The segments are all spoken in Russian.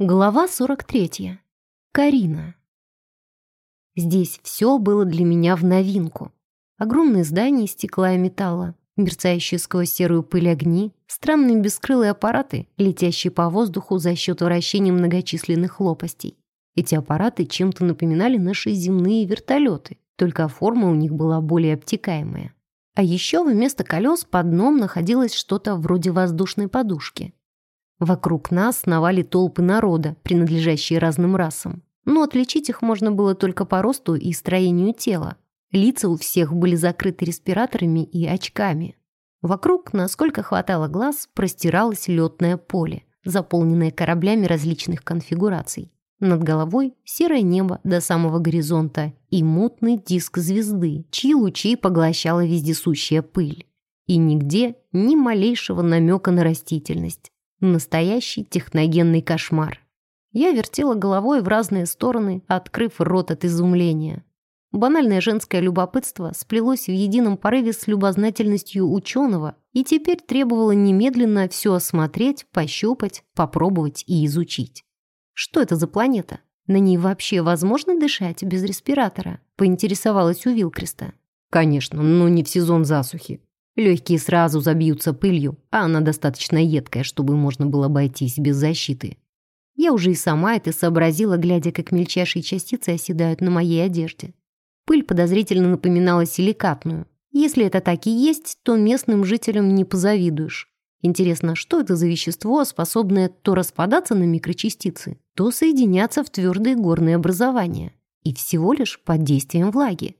Глава 43. Карина. Здесь все было для меня в новинку. Огромные здания из стекла и металла, мерцающие сквозь серую пыль огни, странные бескрылые аппараты, летящие по воздуху за счет вращения многочисленных лопастей. Эти аппараты чем-то напоминали наши земные вертолеты, только форма у них была более обтекаемая. А еще вместо колес под дном находилось что-то вроде воздушной подушки. Вокруг нас сновали толпы народа, принадлежащие разным расам. Но отличить их можно было только по росту и строению тела. Лица у всех были закрыты респираторами и очками. Вокруг, насколько хватало глаз, простиралось летное поле, заполненное кораблями различных конфигураций. Над головой серое небо до самого горизонта и мутный диск звезды, чьи лучи поглощала вездесущая пыль. И нигде ни малейшего намека на растительность. Настоящий техногенный кошмар. Я вертела головой в разные стороны, открыв рот от изумления. Банальное женское любопытство сплелось в едином порыве с любознательностью ученого и теперь требовало немедленно все осмотреть, пощупать, попробовать и изучить. Что это за планета? На ней вообще возможно дышать без респиратора? Поинтересовалась у Вилкреста. Конечно, но не в сезон засухи. Легкие сразу забьются пылью, а она достаточно едкая, чтобы можно было обойтись без защиты. Я уже и сама это сообразила, глядя, как мельчайшие частицы оседают на моей одежде. Пыль подозрительно напоминала силикатную. Если это так и есть, то местным жителям не позавидуешь. Интересно, что это за вещество, способное то распадаться на микрочастицы, то соединяться в твердые горные образования. И всего лишь под действием влаги.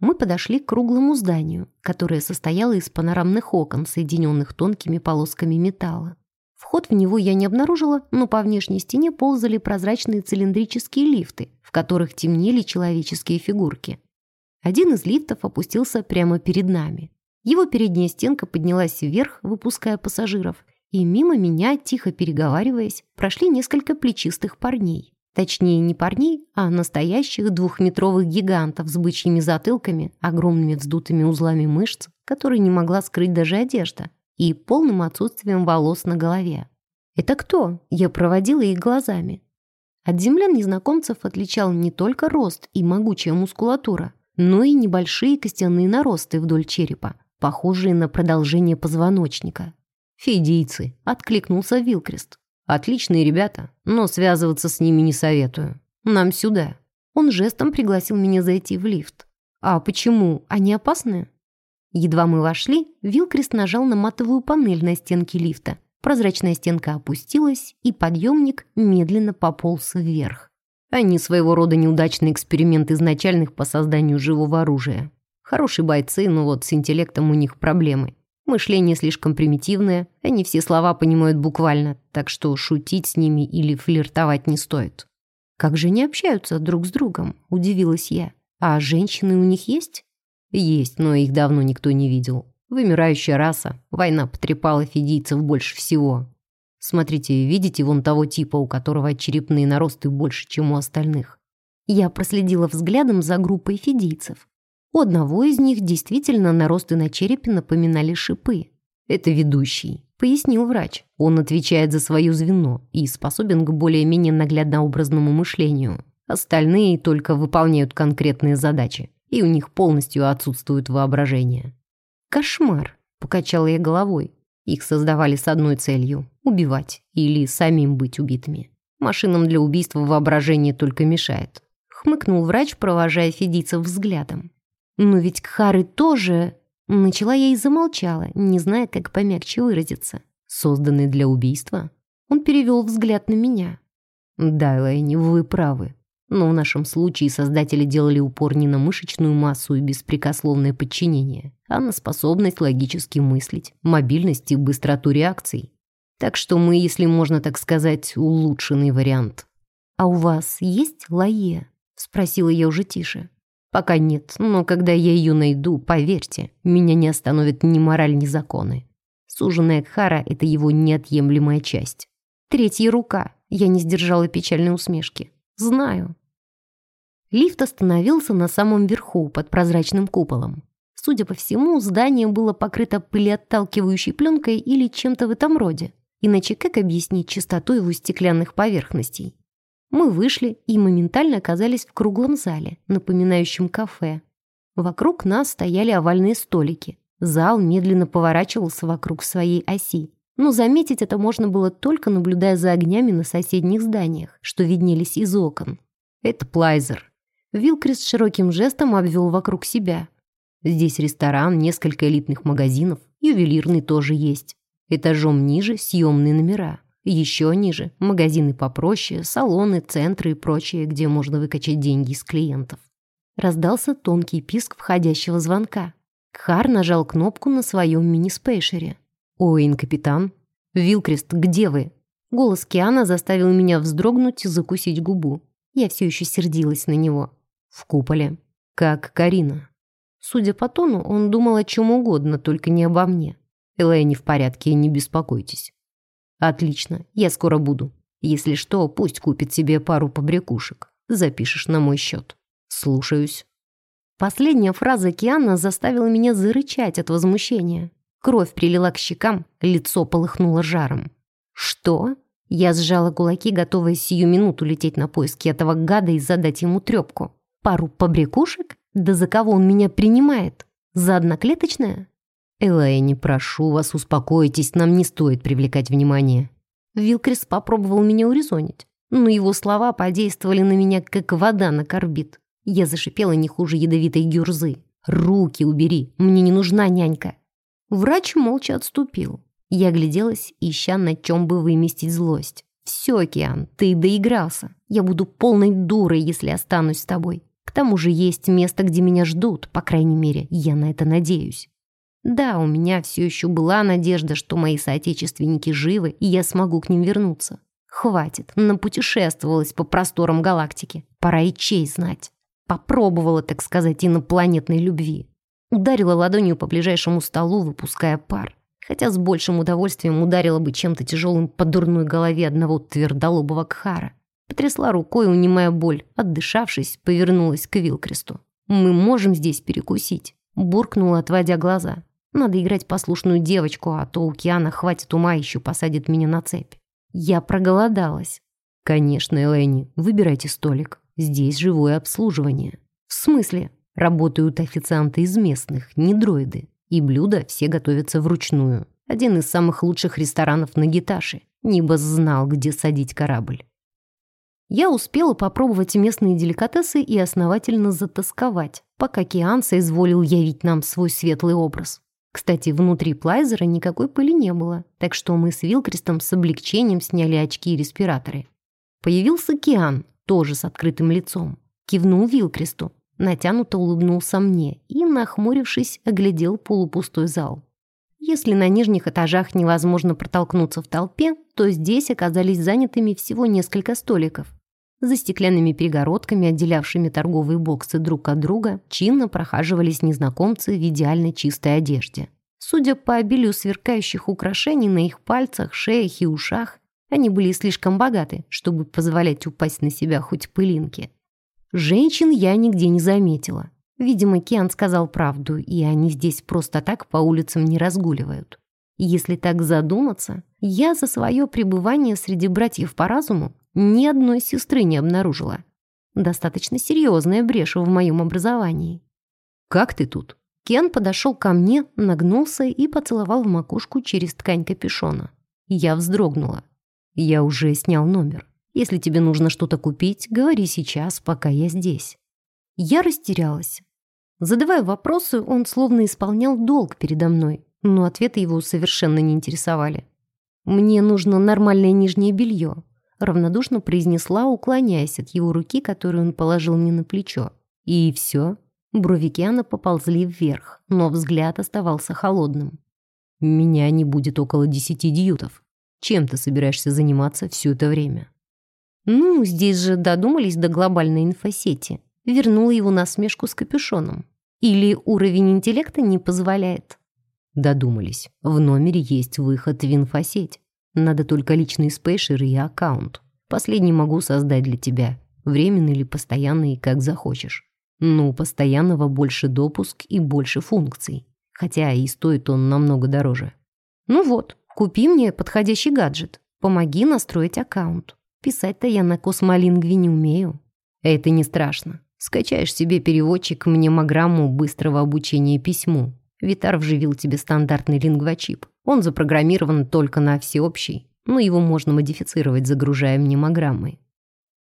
Мы подошли к круглому зданию, которое состояло из панорамных окон, соединенных тонкими полосками металла. Вход в него я не обнаружила, но по внешней стене ползали прозрачные цилиндрические лифты, в которых темнели человеческие фигурки. Один из лифтов опустился прямо перед нами. Его передняя стенка поднялась вверх, выпуская пассажиров, и мимо меня, тихо переговариваясь, прошли несколько плечистых парней. Точнее, не парней, а настоящих двухметровых гигантов с бычьими затылками, огромными вздутыми узлами мышц, которые не могла скрыть даже одежда, и полным отсутствием волос на голове. «Это кто?» Я проводила их глазами. От землян незнакомцев отличал не только рост и могучая мускулатура, но и небольшие костяные наросты вдоль черепа, похожие на продолжение позвоночника. «Фидийцы», — откликнулся Вилкрест. Отличные ребята, но связываться с ними не советую. Нам сюда». Он жестом пригласил меня зайти в лифт. «А почему? Они опасны?» Едва мы вошли, Вилкрест нажал на матовую панель на стенке лифта. Прозрачная стенка опустилась, и подъемник медленно пополз вверх. Они своего рода неудачный эксперимент изначальных по созданию живого оружия. Хорошие бойцы, но вот с интеллектом у них проблемы. Мышление слишком примитивное, они все слова понимают буквально, так что шутить с ними или флиртовать не стоит. «Как же они общаются друг с другом?» – удивилась я. «А женщины у них есть?» «Есть, но их давно никто не видел. Вымирающая раса. Война потрепала фидийцев больше всего. Смотрите, видите вон того типа, у которого черепные наросты больше, чем у остальных?» Я проследила взглядом за группой фидийцев. У одного из них действительно наросты на черепе напоминали шипы. «Это ведущий», — пояснил врач. «Он отвечает за свое звено и способен к более-менее наглядно-образному мышлению. Остальные только выполняют конкретные задачи, и у них полностью отсутствует воображение». «Кошмар», — покачала я головой. Их создавали с одной целью — убивать или самим быть убитыми. Машинам для убийства воображение только мешает. Хмыкнул врач, провожая фидийцев взглядом. «Но ведь Кхары тоже...» Начала я и замолчала, не зная, как помягче выразиться. «Созданный для убийства?» Он перевел взгляд на меня. «Да, Лэйни, вы правы. Но в нашем случае создатели делали упор не на мышечную массу и беспрекословное подчинение, а на способность логически мыслить, мобильность и быстроту реакций. Так что мы, если можно так сказать, улучшенный вариант». «А у вас есть лае?» — спросила я уже тише. Пока нет, но когда я ее найду, поверьте, меня не остановят ни мораль, ни законы. Суженая Кхара — это его неотъемлемая часть. Третья рука. Я не сдержала печальной усмешки. Знаю. Лифт остановился на самом верху, под прозрачным куполом. Судя по всему, здание было покрыто пылеотталкивающей пленкой или чем-то в этом роде. Иначе как объяснить чистоту его стеклянных поверхностей? Мы вышли и моментально оказались в круглом зале, напоминающем кафе. Вокруг нас стояли овальные столики. Зал медленно поворачивался вокруг своей оси. Но заметить это можно было только наблюдая за огнями на соседних зданиях, что виднелись из окон. Это Плайзер. Вилкрис широким жестом обвел вокруг себя. Здесь ресторан, несколько элитных магазинов, ювелирный тоже есть. Этажом ниже съемные номера. Еще ниже – магазины попроще, салоны, центры и прочее, где можно выкачать деньги из клиентов. Раздался тонкий писк входящего звонка. Кхар нажал кнопку на своем мини-спейшере. «Оуэн, капитан!» «Вилкрест, где вы?» Голос Киана заставил меня вздрогнуть и закусить губу. Я все еще сердилась на него. «В куполе. Как Карина». Судя по тону, он думал о чем угодно, только не обо мне. Элэя не в порядке, не беспокойтесь. Отлично, я скоро буду. Если что, пусть купит себе пару побрякушек. Запишешь на мой счет. Слушаюсь. Последняя фраза Киана заставила меня зарычать от возмущения. Кровь прилила к щекам, лицо полыхнуло жаром. «Что?» Я сжала кулаки, готовая сию минуту лететь на поиски этого гада и задать ему трепку. «Пару побрякушек? Да за кого он меня принимает? За одноклеточное?» «Элайни, прошу вас, успокойтесь, нам не стоит привлекать внимание». Вилкрис попробовал меня урезонить, но его слова подействовали на меня, как вода на корбит. Я зашипела не хуже ядовитой гюрзы. «Руки убери, мне не нужна нянька». Врач молча отступил. Я гляделась, ища на чем бы выместить злость. «Все, Океан, ты доигрался. Я буду полной дурой, если останусь с тобой. К тому же есть место, где меня ждут, по крайней мере, я на это надеюсь». Да, у меня все еще была надежда, что мои соотечественники живы, и я смогу к ним вернуться. Хватит, напутешествовалась по просторам галактики. Пора и честь знать. Попробовала, так сказать, инопланетной любви. Ударила ладонью по ближайшему столу, выпуская пар. Хотя с большим удовольствием ударила бы чем-то тяжелым по дурной голове одного твердолобого кхара. Потрясла рукой, унимая боль. Отдышавшись, повернулась к Вилкресту. «Мы можем здесь перекусить», — буркнула, отводя глаза. «Надо играть послушную девочку, а то у Киана хватит ума еще посадит меня на цепь». Я проголодалась. «Конечно, Элэйни, выбирайте столик. Здесь живое обслуживание». «В смысле?» Работают официанты из местных, не дроиды. И блюда все готовятся вручную. Один из самых лучших ресторанов на Гиташе. Нибас знал, где садить корабль. Я успела попробовать местные деликатесы и основательно затасковать, пока Киан соизволил явить нам свой светлый образ. Кстати, внутри плайзера никакой пыли не было, так что мы с Вилкрестом с облегчением сняли очки и респираторы. Появился Киан, тоже с открытым лицом. Кивнул Вилкресту, натянуто улыбнулся мне и, нахмурившись, оглядел полупустой зал. Если на нижних этажах невозможно протолкнуться в толпе, то здесь оказались занятыми всего несколько столиков. За стеклянными перегородками, отделявшими торговые боксы друг от друга, чинно прохаживались незнакомцы в идеально чистой одежде. Судя по обилию сверкающих украшений на их пальцах, шеях и ушах, они были слишком богаты, чтобы позволять упасть на себя хоть пылинки. Женщин я нигде не заметила. Видимо, Киан сказал правду, и они здесь просто так по улицам не разгуливают. Если так задуматься, я за свое пребывание среди братьев по разуму ни одной сестры не обнаружила. Достаточно серьезная брешь в моем образовании. «Как ты тут?» Кен подошел ко мне, нагнулся и поцеловал в макушку через ткань капюшона. Я вздрогнула. «Я уже снял номер. Если тебе нужно что-то купить, говори сейчас, пока я здесь». Я растерялась. Задавая вопросы, он словно исполнял долг передо мной, но ответы его совершенно не интересовали. «Мне нужно нормальное нижнее белье», равнодушно произнесла, уклоняясь от его руки, которую он положил мне на плечо. И все. Брови Киана поползли вверх, но взгляд оставался холодным. «Меня не будет около десяти дьютов. Чем ты собираешься заниматься все это время?» Ну, здесь же додумались до глобальной инфосети. Вернула его насмешку с капюшоном. Или уровень интеллекта не позволяет? Додумались. В номере есть выход в инфосеть. Надо только личный спейшер и аккаунт. Последний могу создать для тебя. Временный или постоянный, как захочешь. Ну, постоянного больше допуск и больше функций. Хотя и стоит он намного дороже. Ну вот, Купи мне подходящий гаджет. Помоги настроить аккаунт. Писать-то я на космолингве не умею. Это не страшно. Скачаешь себе переводчик мнемограмму быстрого обучения письму. Витар вживил тебе стандартный лингвочип. Он запрограммирован только на всеобщий, но его можно модифицировать, загружая мнемограммой.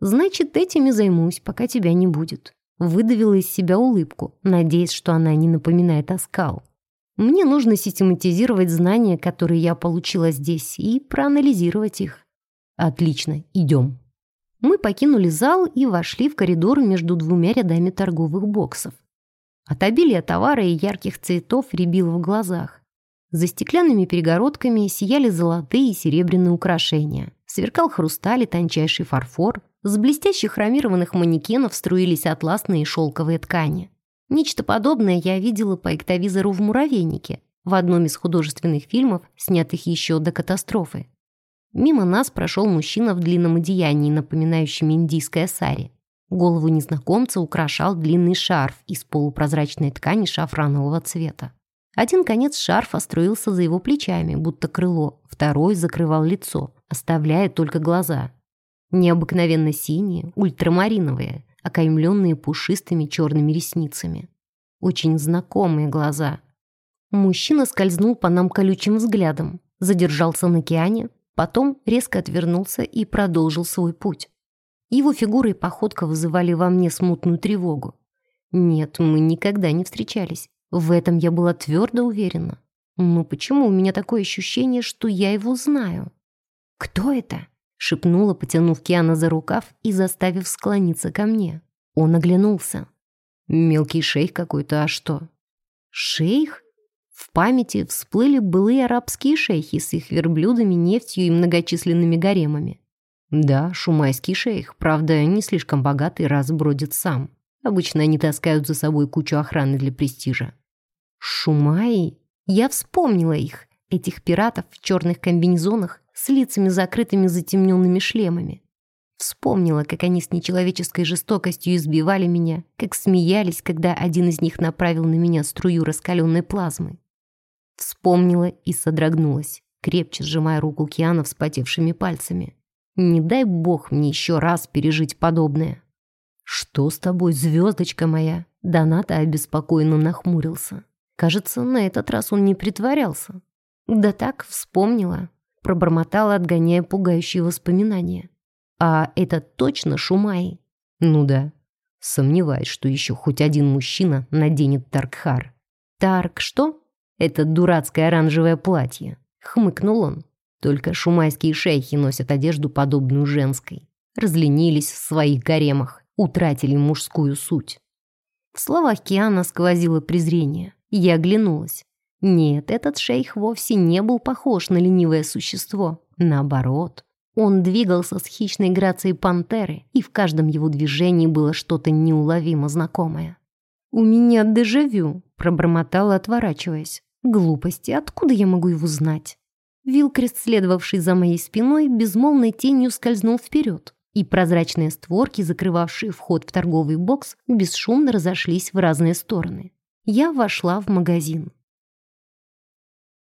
Значит, этим и займусь, пока тебя не будет. Выдавила из себя улыбку, надеясь, что она не напоминает оскал. Мне нужно систематизировать знания, которые я получила здесь, и проанализировать их. Отлично, идем. Мы покинули зал и вошли в коридор между двумя рядами торговых боксов. От обилия товара и ярких цветов рябило в глазах. За стеклянными перегородками сияли золотые и серебряные украшения. Сверкал хрусталь и тончайший фарфор. С блестящих хромированных манекенов струились атласные шелковые ткани. Нечто подобное я видела по эктовизору в «Муравейнике», в одном из художественных фильмов, снятых еще до катастрофы. Мимо нас прошел мужчина в длинном одеянии, напоминающем индийское сари. Голову незнакомца украшал длинный шарф из полупрозрачной ткани шафранового цвета. Один конец шарфа строился за его плечами, будто крыло, второй закрывал лицо, оставляя только глаза. Необыкновенно синие, ультрамариновые, окаймленные пушистыми черными ресницами. Очень знакомые глаза. Мужчина скользнул по нам колючим взглядом, задержался на океане, потом резко отвернулся и продолжил свой путь. Его фигура и походка вызывали во мне смутную тревогу. Нет, мы никогда не встречались. В этом я была твердо уверена. Но почему у меня такое ощущение, что я его знаю? «Кто это?» шепнула, потянув Киана за рукав и заставив склониться ко мне. Он оглянулся. «Мелкий шейх какой-то, а что?» «Шейх?» В памяти всплыли былые арабские шейхи с их верблюдами, нефтью и многочисленными гаремами. Да, шумайский шейх, правда, не слишком богатый, раз бродит сам. Обычно они таскают за собой кучу охраны для престижа. Шумаи? Я вспомнила их, этих пиратов в черных комбинезонах с лицами закрытыми затемненными шлемами. Вспомнила, как они с нечеловеческой жестокостью избивали меня, как смеялись, когда один из них направил на меня струю раскаленной плазмы. Вспомнила и содрогнулась, крепче сжимая руку Киана вспотевшими пальцами. Не дай бог мне еще раз пережить подобное. «Что с тобой, звездочка моя?» Доната обеспокоенно нахмурился. Кажется, на этот раз он не притворялся. Да так, вспомнила пробормотала, отгоняя пугающие воспоминания. «А это точно Шумай?» «Ну да». Сомневаюсь, что еще хоть один мужчина наденет Таркхар. «Тарк что?» «Это дурацкое оранжевое платье», — хмыкнул он. «Только шумайские шейхи носят одежду, подобную женской. Разленились в своих гаремах, утратили мужскую суть». В словах Киана сквозило презрение. Я оглянулась. Нет, этот шейх вовсе не был похож на ленивое существо. Наоборот, он двигался с хищной грацией пантеры, и в каждом его движении было что-то неуловимо знакомое. «У меня дежавю», — пробормотала, отворачиваясь. «Глупости, откуда я могу его знать?» Вилкрест, следовавший за моей спиной, безмолвной тенью скользнул вперед, и прозрачные створки, закрывавшие вход в торговый бокс, бесшумно разошлись в разные стороны. Я вошла в магазин.